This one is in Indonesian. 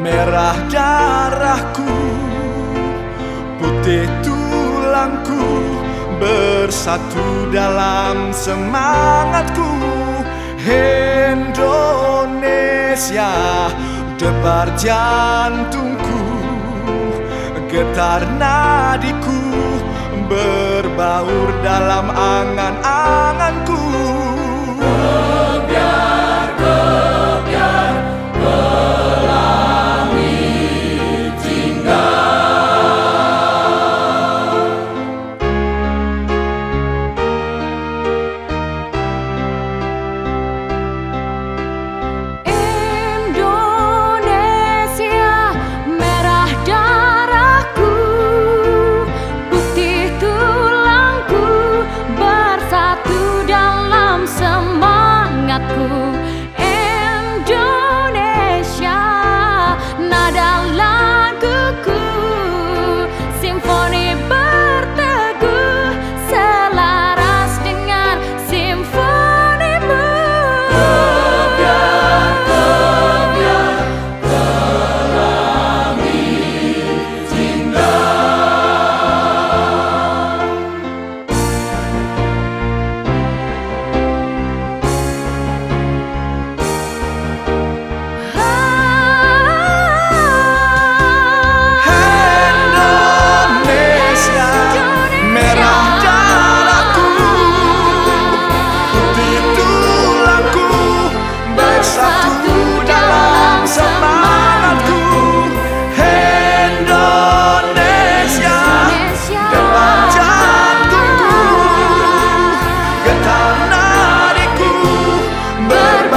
Merah darahku Putih tulangku Bersatu dalam semangatku. Indonesia Debar jantungku Getar nadiku Berbaur dalam angan-anganku berdoa